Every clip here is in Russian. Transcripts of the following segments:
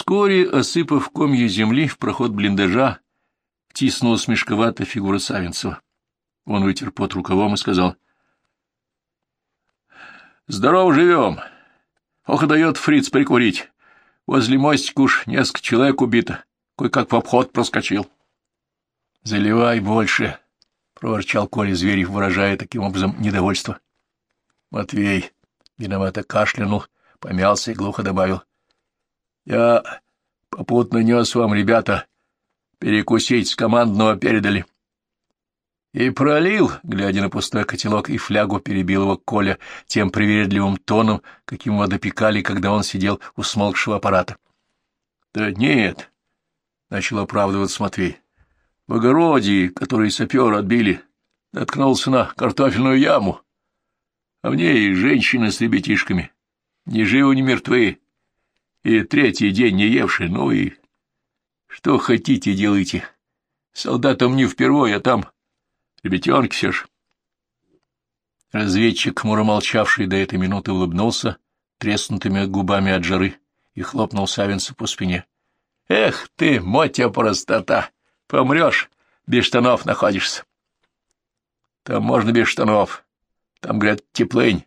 Вскоре, осыпав комья земли, в проход блиндажа втиснулась мешковатая фигура Савинцева. Он вытер пот рукавом и сказал. — Здорово живем. Ох, дает фриц прикурить. Возле мостика уж несколько человек убито. Кое-как в обход проскочил. — Заливай больше, — проворчал Коля Зверев, выражая таким образом недовольство. Матвей виновато кашлянул, помялся и глухо добавил. — Я попутно нес вам, ребята, перекусить с командного передали. И пролил, глядя на пустой котелок и флягу, перебил его Коля тем привередливым тоном, каким его допекали, когда он сидел у смолкшего аппарата. — Да нет, — начал оправдываться Матвей. — В огороде, который сапер отбили, наткнулся на картофельную яму, а в ней женщина с ребятишками, ни живы, ни мертвы, и третий день не евший, ну и... Что хотите, делайте. Солдатам не впервой, а там ребятенки все ж. Разведчик, хмуро молчавший до этой минуты, улыбнулся треснутыми губами от жары и хлопнул Савинца по спине. — Эх ты, мотя простота! Помрешь, без штанов находишься. — Там можно без штанов. Там, говорят, теплынь.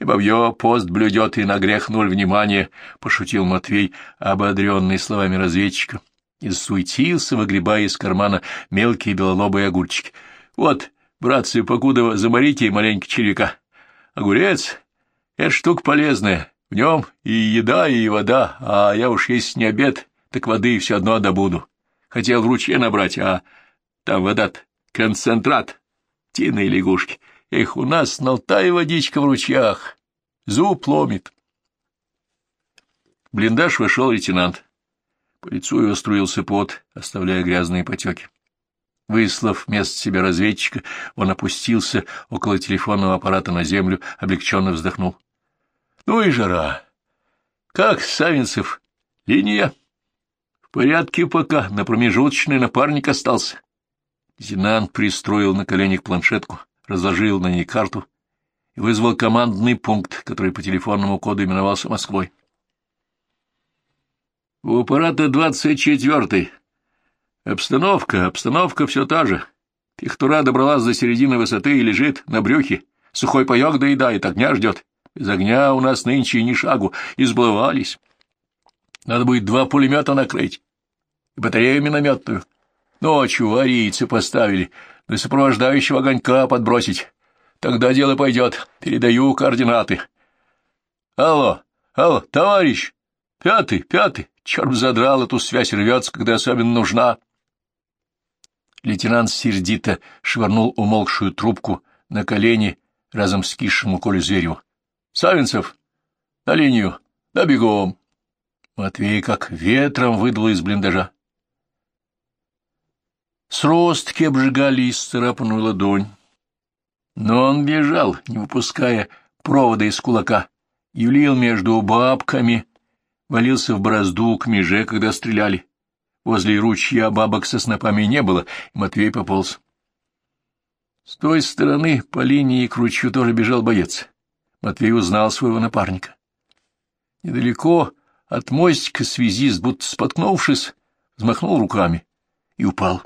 И бабье пост блюдет, и на грех ноль внимания, — пошутил Матвей, ободренный словами разведчика, и засуетился, выгребая из кармана мелкие белолобые огурчики. — Вот, братцы, покуда заморите маленько червяка. Огурец — это штука полезная, в нем и еда, и вода, а я уж есть не обед, так воды все одно добуду. Хотел в ручье набрать, а там вода концентрат, тиной лягушки. Эх, у нас на Алтае водичка в ручьях. Зуб ломит. В блиндаж вошел лейтенант. По лицу его струился пот, оставляя грязные потеки. Выслав вместо себя разведчика, он опустился около телефонного аппарата на землю, облегченно вздохнул. — Ну и жара! Как, Савинцев, линия? — В порядке пока, на промежуточный напарник остался. Лейтенант пристроил на коленях планшетку, разложил на ней карту и вызвал командный пункт, который по телефонному коду именовался Москвой. У аппарата двадцать четвертый. Обстановка, обстановка все та же. Пихтура добралась до середины высоты и лежит на брюхе. Сухой паек доедает, огня ждет. Без огня у нас нынче ни шагу, избывались. Надо будет два пулемета накрыть батарею минометную. Ночью арийцы поставили, да сопровождающего огонька подбросить. Тогда дело пойдет. Передаю координаты. Алло, алло, товарищ! Пятый, пятый! Черт задрал, эту связь рвется, когда особенно нужна. Лейтенант сердито швырнул умолкшую трубку на колени разом с кисшему Колю Звереву. — Савинцев, на линию, да бегом! Матвей как ветром выдул из блиндажа. Сростки обжигали исцарапанную ладонь. Но он бежал, не выпуская провода из кулака, юлил между бабками, валился в борозду к меже, когда стреляли. Возле ручья бабок со снопами не было, и Матвей пополз. С той стороны по линии к ручью тоже бежал боец. Матвей узнал своего напарника. Недалеко от мостика связист, будто споткнувшись, взмахнул руками и упал.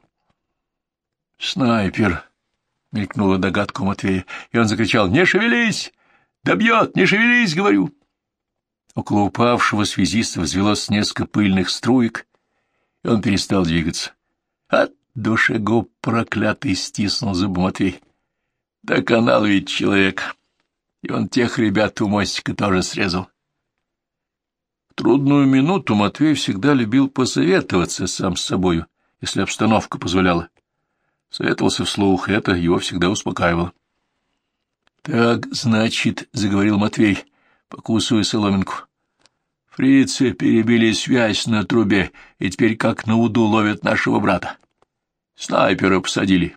«Снайпер!» — мелькнула догадка у Матвея, и он закричал «Не шевелись! Добьет! Не шевелись!» — говорю. Около упавшего связиста взвелось несколько пыльных струек, и он перестал двигаться. «От душегуб проклятый!» — стиснул зубы Матвей. «Да канал ведь человек, и он тех ребят у мостика тоже срезал». В трудную минуту Матвей всегда любил посоветоваться сам с собою, если обстановка позволяла. Советовался вслух, это его всегда успокаивало. — Так, значит, — заговорил Матвей, покусывая соломинку. — Фрицы перебили связь на трубе, и теперь как на уду ловят нашего брата. Снайпера посадили.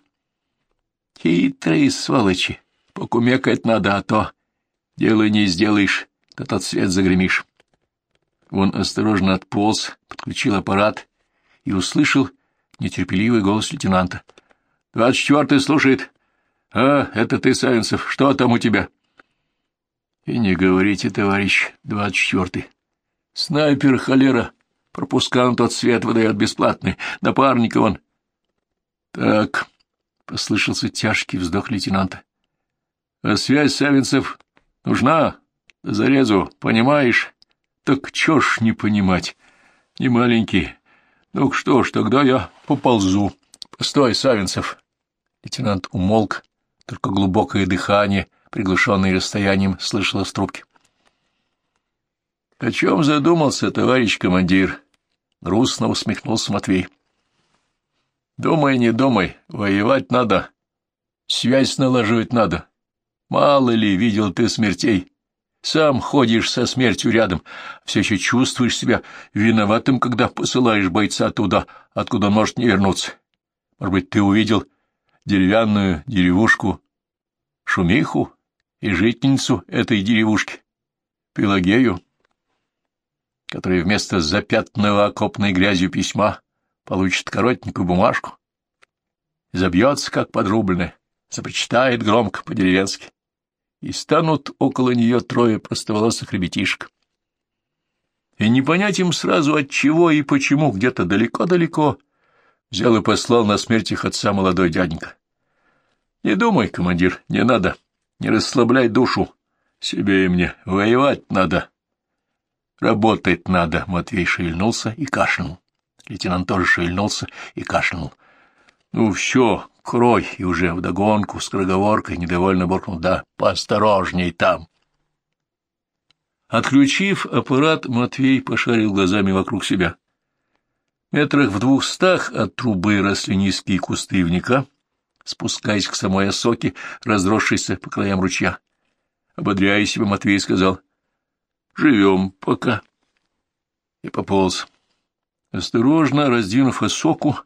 Хитрые сволочи. Покумекать надо, а то дело не сделаешь, да тот свет загремишь. Он осторожно отполз, подключил аппарат и услышал нетерпеливый голос лейтенанта — Двадцать четвертый слушает. А, это ты, Савинцев, что там у тебя? И не говорите, товарищ, двадцать четвертый. Снайпер, холера, пропуска на тот свет выдает бесплатный. Напарника он. — Так, — послышался тяжкий вздох лейтенанта. — А связь Савинцев нужна? Зарезу, понимаешь? Так чё ж не понимать? Не маленький. Ну что ж, тогда я поползу. Постой, Савинцев. Лейтенант умолк, только глубокое дыхание, приглушенное расстоянием, слышалось в трубке. — О чем задумался, товарищ командир? — грустно усмехнулся Матвей. — Думай, не думай, воевать надо. Связь налаживать надо. Мало ли видел ты смертей. Сам ходишь со смертью рядом, все еще чувствуешь себя виноватым, когда посылаешь бойца туда, откуда может не вернуться. Может быть, ты увидел деревянную деревушку, шумиху и жительницу этой деревушки, Пелагею, которая вместо запятнанного окопной грязью письма получит коротенькую бумажку, забьется, как подрубленная, запричитает громко по-деревенски и станут около нее трое простоволосых ребятишек. И не понять им сразу от чего и почему где-то далеко-далеко взял и послал на смерть их отца молодой дяденька. Не думай, командир, не надо, не расслабляй душу, себе и мне, воевать надо. Работать надо, Матвей шевельнулся и кашлянул. Лейтенант тоже шевельнулся и кашлянул. Ну, все, крой, и уже вдогонку с кроговоркой недовольно буркнул. Да, поосторожней там. Отключив аппарат, Матвей пошарил глазами вокруг себя. Метрах в двухстах от трубы росли низкие кусты ивника, спускаясь к самой осоке, разросшейся по краям ручья. Ободряя себя, Матвей сказал, «Живем пока». И пополз. Осторожно раздвинув осоку,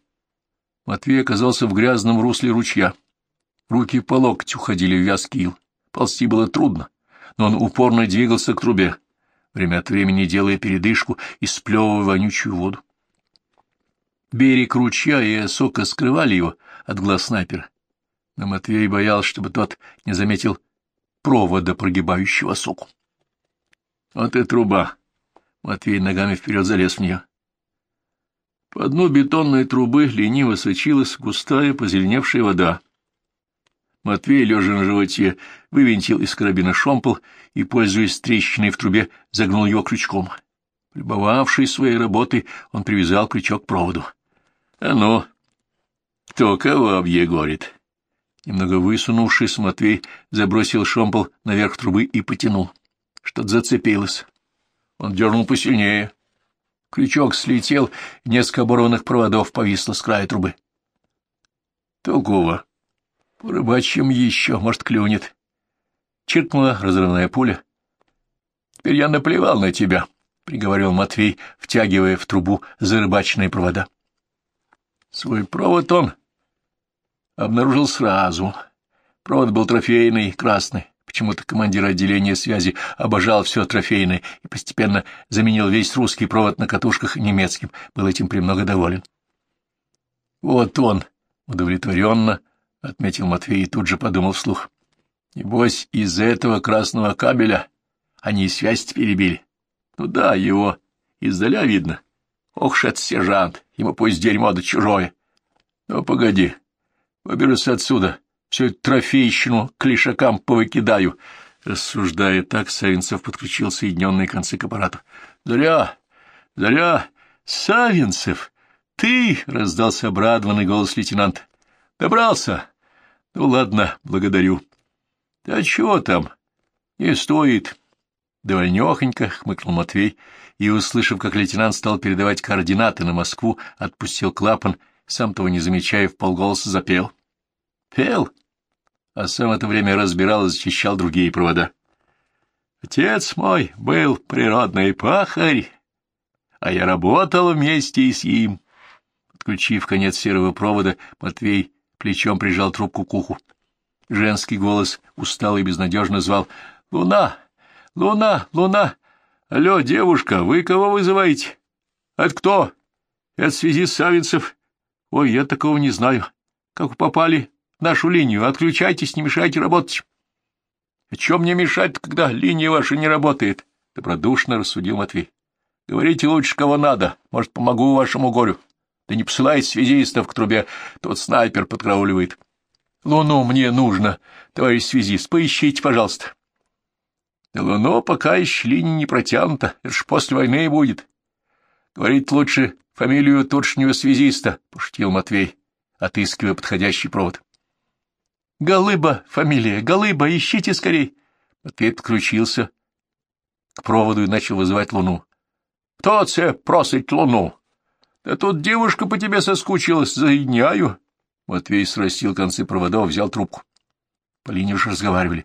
Матвей оказался в грязном русле ручья. Руки по локоть уходили в вязкий ил. Ползти было трудно, но он упорно двигался к трубе, время от времени делая передышку и сплевывая вонючую воду. Берег ручья и осока скрывали его от глаз снайпера, но Матвей боялся, чтобы тот не заметил провода, прогибающего соку. Вот и труба. Матвей ногами вперед залез в нее. По дну бетонной трубы лениво сочилась густая позеленевшая вода. Матвей, лежа на животе, вывинтил из карабина шомпол и, пользуясь трещиной в трубе, загнул его крючком. Прибывавший своей работой, он привязал крючок к проводу. — А ну, кто кого объегорит? Немного высунувшись, Матвей забросил шомпол наверх трубы и потянул. Что-то зацепилось. Он дернул посильнее. Крючок слетел, несколько оборванных проводов повисло с края трубы. Толково. По еще, может, клюнет. Чиркнула разрывная пуля. Теперь я наплевал на тебя, — приговорил Матвей, втягивая в трубу зарыбаченные провода. Свой провод он обнаружил сразу. Провод был трофейный, красный. Почему-то командир отделения связи обожал все трофейное и постепенно заменил весь русский провод на катушках немецким, был этим премного доволен. «Вот он!» — удовлетворенно отметил Матвей и тут же подумал вслух. «Небось, из-за этого красного кабеля они связь перебили. Ну да, его издаля видно. Ох, шет сержант, ему пусть дерьмо да чужое. Ну, погоди, выберусь отсюда, всю эту трофейщину к лишакам повыкидаю. Рассуждая так, Савинцев подключил соединенные концы к аппарату. — Заря! Заря! Савинцев! Ты! — раздался обрадованный голос лейтенанта. — Добрался? Ну, ладно, благодарю. — Да чего там? Не стоит. Довольнёхонько хмыкнул Матвей и, услышав, как лейтенант стал передавать координаты на Москву, отпустил клапан, сам того не замечая, в полголоса запел. — Пел? а сам это время разбирал и зачищал другие провода. Отец мой был природный пахарь, а я работал вместе с ним. Отключив конец серого провода, Матвей плечом прижал трубку к уху. Женский голос устало и безнадежно звал «Луна! Луна! Луна! Алло, девушка, вы кого вызываете? Это кто? Это связи Савинцев. Ой, я такого не знаю. Как вы попали? нашу линию, отключайтесь, не мешайте работать. — А чем мне мешать, когда линия ваша не работает? — добродушно рассудил Матвей. Говорите лучше, кого надо. Может, помогу вашему горю. Да не посылайте связистов к трубе, тот снайпер подкрауливает. Луну мне нужно, товарищ связист, поищите, пожалуйста. Да луну пока еще линия не протянута, это ж после войны будет. Говорит лучше фамилию точного связиста, — пошутил Матвей, отыскивая подходящий провод. — Голыба фамилия, Голыба, ищите скорей. Матвей подключился к проводу и начал вызывать луну. — Кто це просить луну? Да тут девушка по тебе соскучилась, заедняю. Матвей срастил концы проводов, взял трубку. По линии уж разговаривали.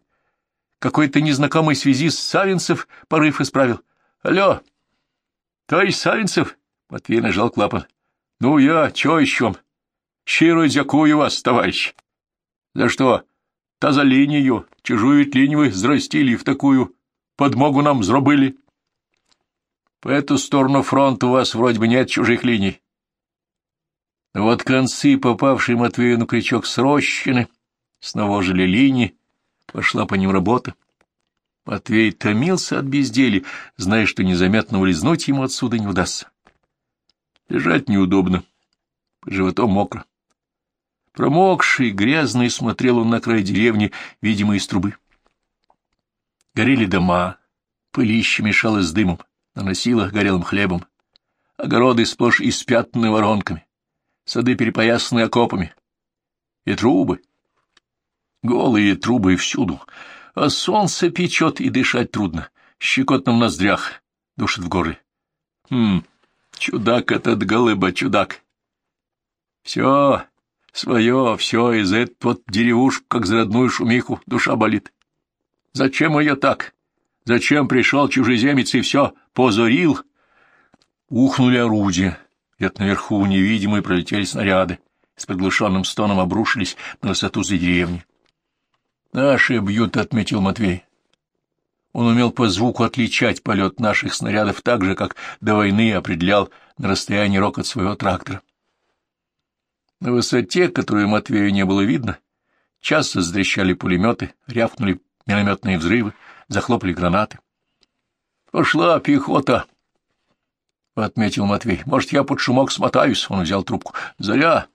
Какой-то незнакомый связист Савинцев порыв исправил. — Алло, товарищ Савинцев? Матвей нажал клапан. — Ну я, чё еще? Щиро дякую вас, товарищ. — За что? — Та за линию. Чужую линию вы зрастили в такую подмогу нам зробили. — по эту сторону фронта у вас вроде бы нет чужих линий. Вот концы, попавшие Матвею на крючок срощены, снова жили линии, пошла по ним работа. Матвей томился от безделья, зная, что незаметно улизнуть ему отсюда не удастся. Лежать неудобно, животом мокро. Промокший, грязный, смотрел он на край деревни, видимо, из трубы. Горели дома, пылище мешало с дымом на носилах горелым хлебом, огороды сплошь испятнаны воронками, сады перепоясаны окопами, и трубы, голые трубы всюду, а солнце печет, и дышать трудно, щекотно в ноздрях, душит в горле. Хм, чудак этот голыба, чудак. Все свое, все из этот вот деревушку, как за родную шумиху, душа болит. Зачем ее так? Зачем пришел чужеземец и все позорил? Ухнули орудия. Где-то наверху невидимые пролетели снаряды. С приглушенным стоном обрушились на высоту за деревни. «Наши бьют», — отметил Матвей. Он умел по звуку отличать полет наших снарядов так же, как до войны определял на расстоянии рокот своего трактора. На высоте, которую Матвею не было видно, часто затрещали пулеметы, рявкнули минометные взрывы, захлопали гранаты. — Пошла пехота, — отметил Матвей. — Может, я под шумок смотаюсь? Он взял трубку. — Заря,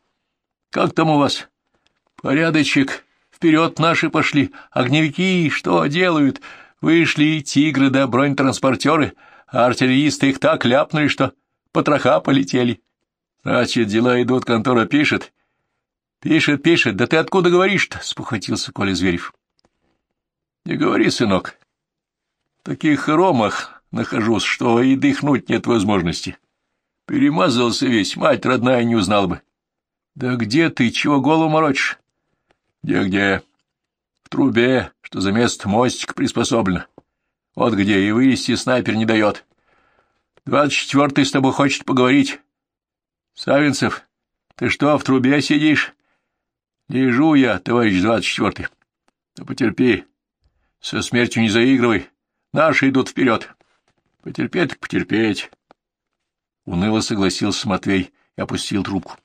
как там у вас? — Порядочек. Вперед наши пошли. Огневики что делают? Вышли тигры да бронетранспортеры, а артиллеристы их так ляпнули, что потроха полетели. Значит, дела идут, контора пишет. — Пишет, пишет. Да ты откуда говоришь-то? — спохватился Коля Зверев. — Не говори, сынок. В таких хоромах нахожусь, что и дыхнуть нет возможности. Перемазался весь, мать родная не узнала бы. — Да где ты, чего голову морочишь? Где — Где-где? — В трубе, что за место мостик приспособлено. Вот где, и вылезти снайпер не дает. Двадцать четвертый с тобой хочет поговорить. — Савинцев, ты что, в трубе сидишь? — Лежу я, товарищ двадцать четвертый. — Да потерпи, со смертью не заигрывай. Наши идут вперед. Потерпеть так потерпеть. Уныло согласился Матвей и опустил трубку.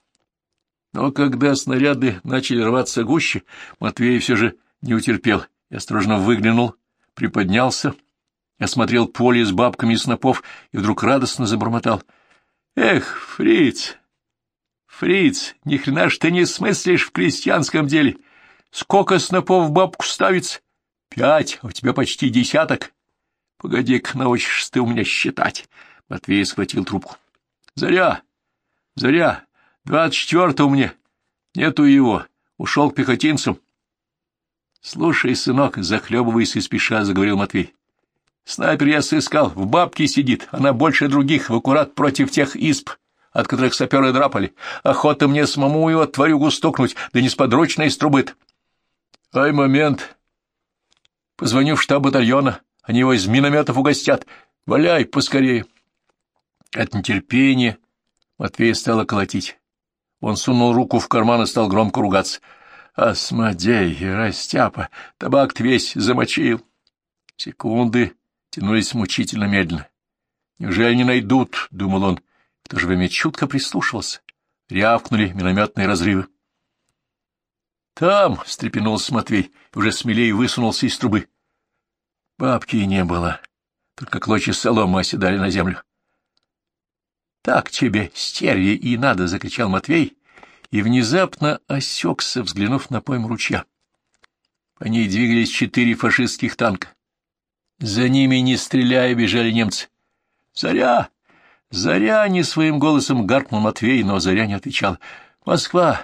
Но когда снаряды начали рваться гуще, Матвей все же не утерпел и осторожно выглянул, приподнялся, осмотрел поле с бабками и снопов и вдруг радостно забормотал. — Эх, фриц! Фриц, ни хрена ж ты не смыслишь в крестьянском деле! Сколько снопов в бабку ставится? Пять, а у тебя почти десяток. Погоди-ка, научишься ты у меня считать. Матвей схватил трубку. Заря, Заря, двадцать четвертого мне. Нету его. Ушел к пехотинцам. Слушай, сынок, захлебываясь и спеша, заговорил Матвей. Снайпер я сыскал, в бабке сидит, она больше других, в аккурат против тех исп, от которых саперы драпали. Охота мне самому его тварюгу стукнуть, да не сподручно из трубы. Ай, момент, Позвоню в штаб батальона, они его из минометов угостят. Валяй поскорее. От нетерпения Матвея стало колотить. Он сунул руку в карман и стал громко ругаться. «Осмодей, растяпа, табак весь замочил». Секунды тянулись мучительно медленно. «Неужели не найдут?» — думал он. В то же время чутко прислушивался. Рявкнули минометные разрывы. Там, — встрепенулся Матвей, уже смелее высунулся из трубы. Бабки не было, только клочья соломы оседали на землю. Так тебе, стерви, и надо, — закричал Матвей, и внезапно осекся, взглянув на пойм ручья. По ней двигались четыре фашистских танка. За ними, не стреляя, бежали немцы. «Заря! Заря!» — не своим голосом гаркнул Матвей, но Заря не отвечал. «Москва!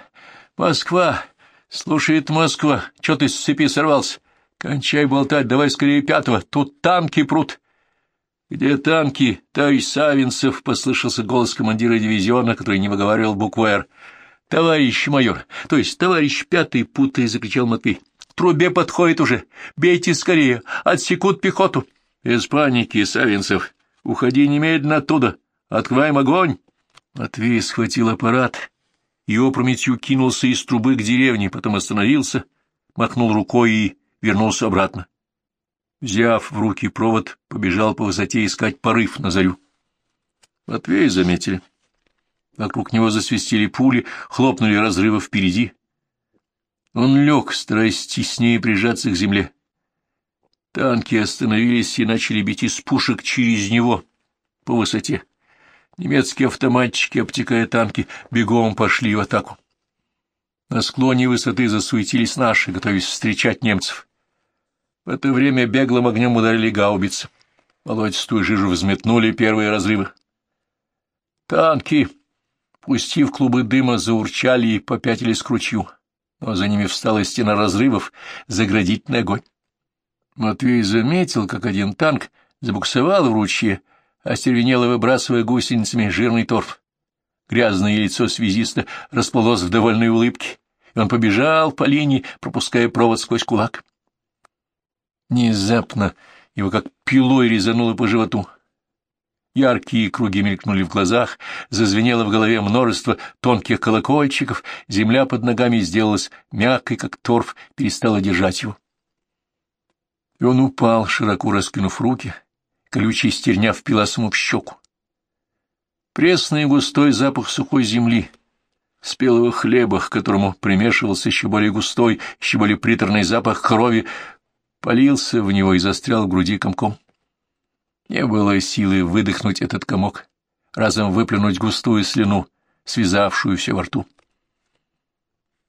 Москва! Слушает Москва! Чё ты с цепи сорвался? Кончай болтать, давай скорее пятого! Тут танки прут!» «Где танки, товарищ Савинцев?» — послышался голос командира дивизиона, который не выговаривал букву «Р». «Товарищ майор, то есть товарищ пятый, путая!» — закричал Матвей трубе подходит уже. Бейте скорее, отсекут пехоту. Без паники, Савинцев. Уходи немедленно оттуда. Открываем огонь. Матвей схватил аппарат и опрометью кинулся из трубы к деревне, потом остановился, махнул рукой и вернулся обратно. Взяв в руки провод, побежал по высоте искать порыв на зарю. Матвея заметили. Вокруг него засвистели пули, хлопнули разрывы впереди. Он лег, стараясь теснее прижаться к земле. Танки остановились и начали бить из пушек через него по высоте. Немецкие автоматчики, обтекая танки, бегом пошли в атаку. На склоне высоты засуетились наши, готовясь встречать немцев. В это время беглым огнем ударили гаубицы. Молодистую жижу взметнули первые разрывы. Танки, пустив клубы дыма, заурчали и попятились к ручью но за ними встала стена разрывов, заградительный огонь. Матвей заметил, как один танк забуксовал в ручье, остервенело выбрасывая гусеницами жирный торф. Грязное лицо связиста расплылось в довольной улыбке, и он побежал по линии, пропуская провод сквозь кулак. Внезапно его как пилой резануло по животу. Яркие круги мелькнули в глазах, зазвенело в голове множество тонких колокольчиков, земля под ногами сделалась мягкой, как торф, перестала держать его. И он упал, широко раскинув руки, колючая стерня впилась ему в щеку. Пресный густой запах сухой земли, спелого хлеба, к которому примешивался еще более густой, еще более приторный запах крови, полился в него и застрял в груди комком. Не было силы выдохнуть этот комок, разом выплюнуть густую слюну, связавшуюся во рту.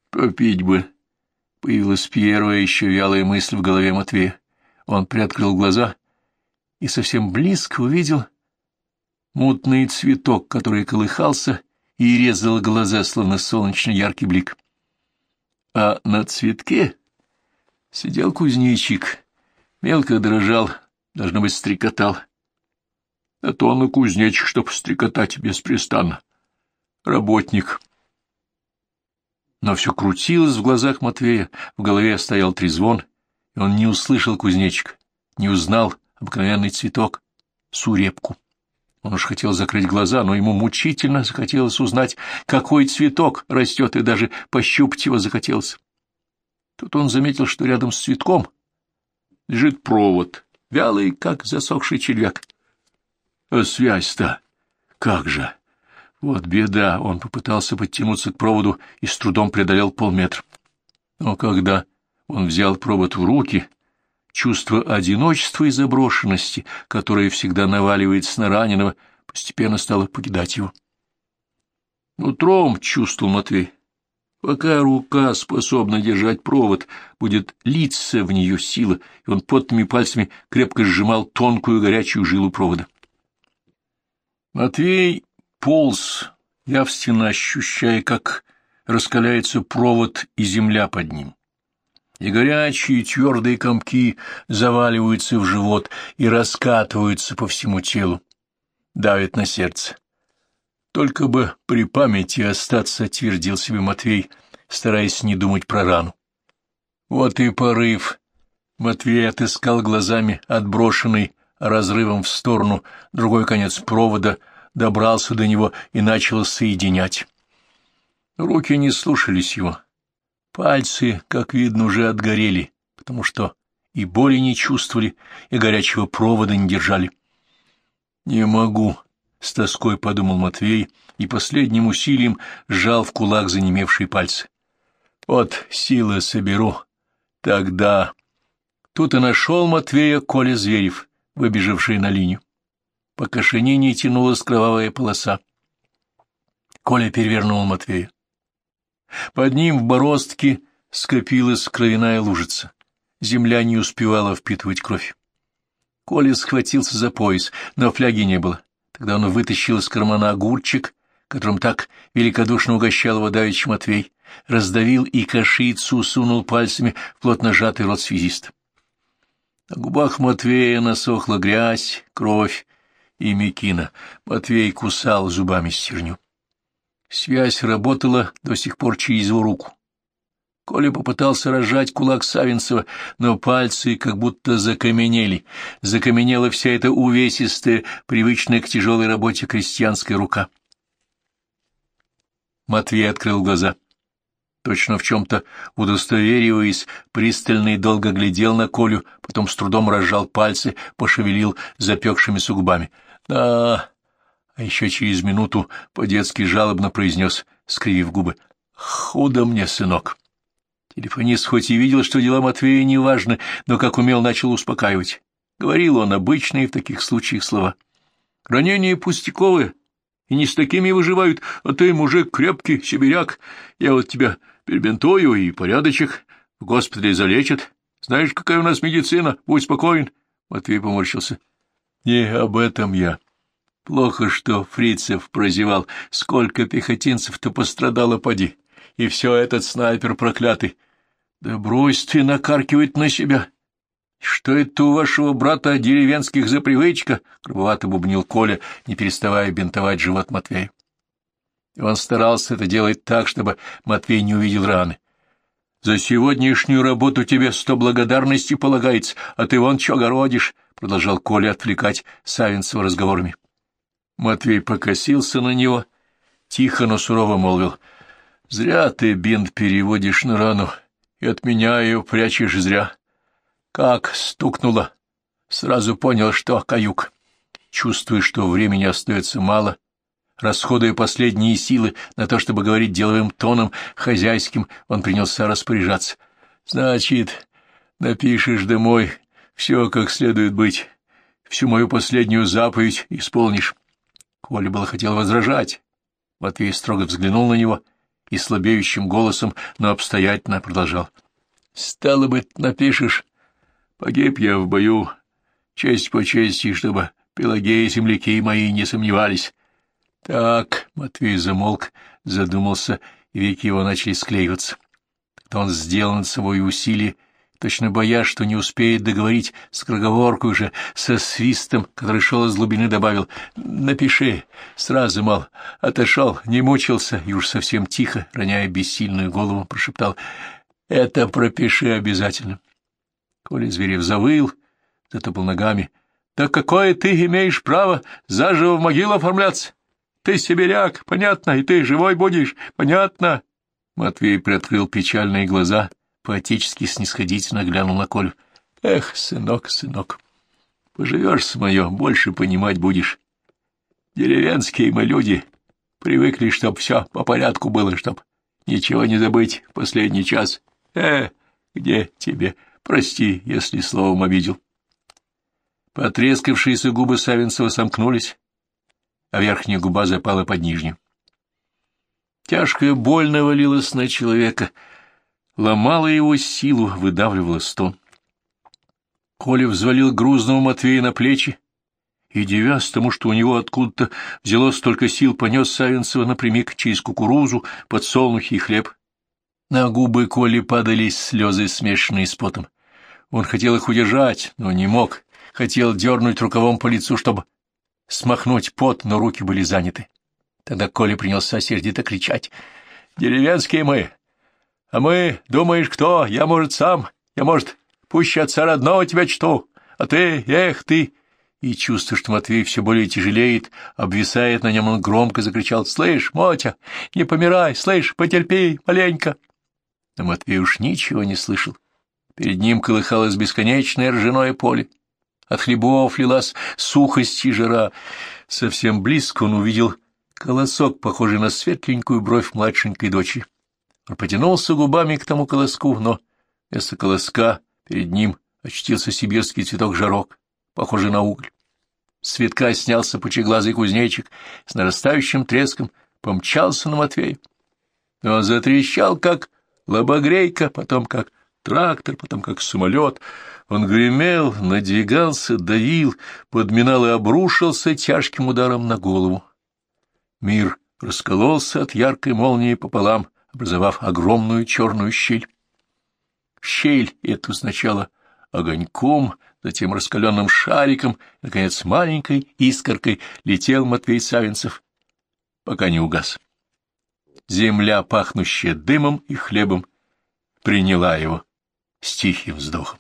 «Попить бы!» — появилась первая еще вялая мысль в голове Матвея. Он приоткрыл глаза и совсем близко увидел мутный цветок, который колыхался и резал глаза, словно солнечный яркий блик. А на цветке сидел кузнечик, мелко дрожал, Должно быть, стрекотал. А то он и кузнечик, чтоб стрекотать беспрестанно. Работник. Но все крутилось в глазах Матвея, в голове стоял трезвон, и он не услышал кузнечик, не узнал обыкновенный цветок, сурепку. Он уж хотел закрыть глаза, но ему мучительно захотелось узнать, какой цветок растет, и даже пощупать его захотелось. Тут он заметил, что рядом с цветком лежит провод, вялый, как засохший червяк. А связь-то как же! Вот беда! Он попытался подтянуться к проводу и с трудом преодолел полметра. Но когда он взял провод в руки, чувство одиночества и заброшенности, которое всегда наваливается на раненого, постепенно стало покидать его. Нутром чувствовал Матвей, Пока рука способна держать провод, будет литься в нее сила, и он потными пальцами крепко сжимал тонкую горячую жилу провода. Матвей полз, явственно ощущая, как раскаляется провод и земля под ним. И горячие твердые комки заваливаются в живот и раскатываются по всему телу, давят на сердце. Только бы при памяти остаться, — твердил себе Матвей, стараясь не думать про рану. Вот и порыв. Матвей отыскал глазами отброшенный разрывом в сторону другой конец провода, добрался до него и начал соединять. Руки не слушались его. Пальцы, как видно, уже отгорели, потому что и боли не чувствовали, и горячего провода не держали. — Не могу, с тоской подумал Матвей и последним усилием сжал в кулак занемевшие пальцы. Вот силы соберу. Тогда... Тут и нашел Матвея Коля Зверев, выбежавший на линию. По кошенине тянулась кровавая полоса. Коля перевернул Матвея. Под ним в бороздке скопилась кровяная лужица. Земля не успевала впитывать кровь. Коля схватился за пояс, но фляги не было. Тогда он вытащил из кармана огурчик, которым так великодушно угощал его давич Матвей, раздавил и кашицу сунул пальцами в плотно сжатый рот связиста. На губах Матвея насохла грязь, кровь и мекина. Матвей кусал зубами стерню. Связь работала до сих пор через его руку. Коля попытался разжать кулак Савинцева, но пальцы как будто закаменели. Закаменела вся эта увесистая, привычная к тяжелой работе крестьянская рука. Матвей открыл глаза. Точно в чем-то удостовериваясь, пристально и долго глядел на Колю, потом с трудом разжал пальцы, пошевелил запекшимися губами. «Да...» А еще через минуту по-детски жалобно произнес, скривив губы. «Худо мне, сынок». Телефонист хоть и видел, что дела Матвея неважны, но как умел начал успокаивать. Говорил он обычные в таких случаях слова. «Ранения пустяковые, и не с такими выживают, а ты, мужик, крепкий, сибиряк. Я вот тебя перебинтую и порядочек, в госпитале залечат. Знаешь, какая у нас медицина, будь спокоен». Матвей поморщился. «Не об этом я. Плохо, что Фрицев прозевал. Сколько пехотинцев-то пострадало, поди. И все этот снайпер проклятый. Да брось ты накаркивать на себя. Что это у вашего брата деревенских за привычка? Грубовато бубнил Коля, не переставая бинтовать живот Матвея. И он старался это делать так, чтобы Матвей не увидел раны. За сегодняшнюю работу тебе сто благодарностей полагается, а ты вон чё городишь, — продолжал Коля отвлекать Савинцева разговорами. Матвей покосился на него, тихо, но сурово молвил. — Зря ты бинт переводишь на рану, и от меня ее прячешь зря. Как стукнуло, сразу понял, что каюк. Чувствуя, что времени остается мало, расходуя последние силы на то, чтобы говорить деловым тоном, хозяйским, он принялся распоряжаться. — Значит, напишешь домой, все как следует быть, всю мою последнюю заповедь исполнишь. Коля было хотел возражать. Матвей строго взглянул на него и слабеющим голосом, но обстоятельно продолжал. — Стало быть, напишешь. Погиб я в бою, честь по чести, чтобы Пелагея и земляки мои не сомневались. Так, Матвей замолк, задумался, и веки его начали склеиваться. То он сделал над собой усилие точно боясь, что не успеет договорить с кроговоркой уже, со свистом, который шел из глубины, добавил «Напиши». Сразу, мол, отошел, не мучился, и уж совсем тихо, роняя бессильную голову, прошептал «Это пропиши обязательно». Коля Зверев завыл, затопал ногами. «Да какое ты имеешь право заживо в могилу оформляться? Ты сибиряк, понятно, и ты живой будешь, понятно?» Матвей приоткрыл печальные глаза — поотечески снисходительно глянул на Колю. — Эх, сынок, сынок, поживешь с мое, больше понимать будешь. Деревенские мы люди, привыкли, чтоб все по порядку было, чтоб ничего не забыть последний час. Э, где тебе? Прости, если словом обидел. Потрескавшиеся губы Савинцева сомкнулись, а верхняя губа запала под нижнюю. Тяжкая боль навалилась на человека — ломала его силу, выдавливала стон. Коля взвалил грузного Матвея на плечи и, девясь тому, что у него откуда-то взялось столько сил, понес Савинцева напрямик через кукурузу, подсолнухи и хлеб. На губы Коли падались слезы, смешанные с потом. Он хотел их удержать, но не мог. Хотел дернуть рукавом по лицу, чтобы смахнуть пот, но руки были заняты. Тогда Коля принялся сердито кричать. «Деревенские мы! А мы, думаешь, кто? Я, может, сам. Я, может, пуще отца родного тебя чту. А ты, эх ты!» И, чувствуя, что Матвей все более тяжелеет, обвисает на нем, он громко закричал. «Слышь, Мотя, не помирай! Слышь, потерпи маленько!» Но Матвей уж ничего не слышал. Перед ним колыхалось бесконечное ржаное поле. От хлебов лилась сухость и жара. Совсем близко он увидел колосок, похожий на светленькую бровь младшенькой дочери. Он потянулся губами к тому колоску, но вместо колоска перед ним очутился сибирский цветок-жарок, похожий на уголь. С цветка снялся пучеглазый кузнечик, с нарастающим треском помчался на Матвея. Он затрещал, как лобогрейка, потом как трактор, потом как самолет. Он гремел, надвигался, давил, подминал и обрушился тяжким ударом на голову. Мир раскололся от яркой молнии пополам, образовав огромную черную щель. Щель эту сначала огоньком, затем раскаленным шариком, наконец, маленькой искоркой летел Матвей Савинцев, пока не угас. Земля, пахнущая дымом и хлебом, приняла его с тихим вздохом.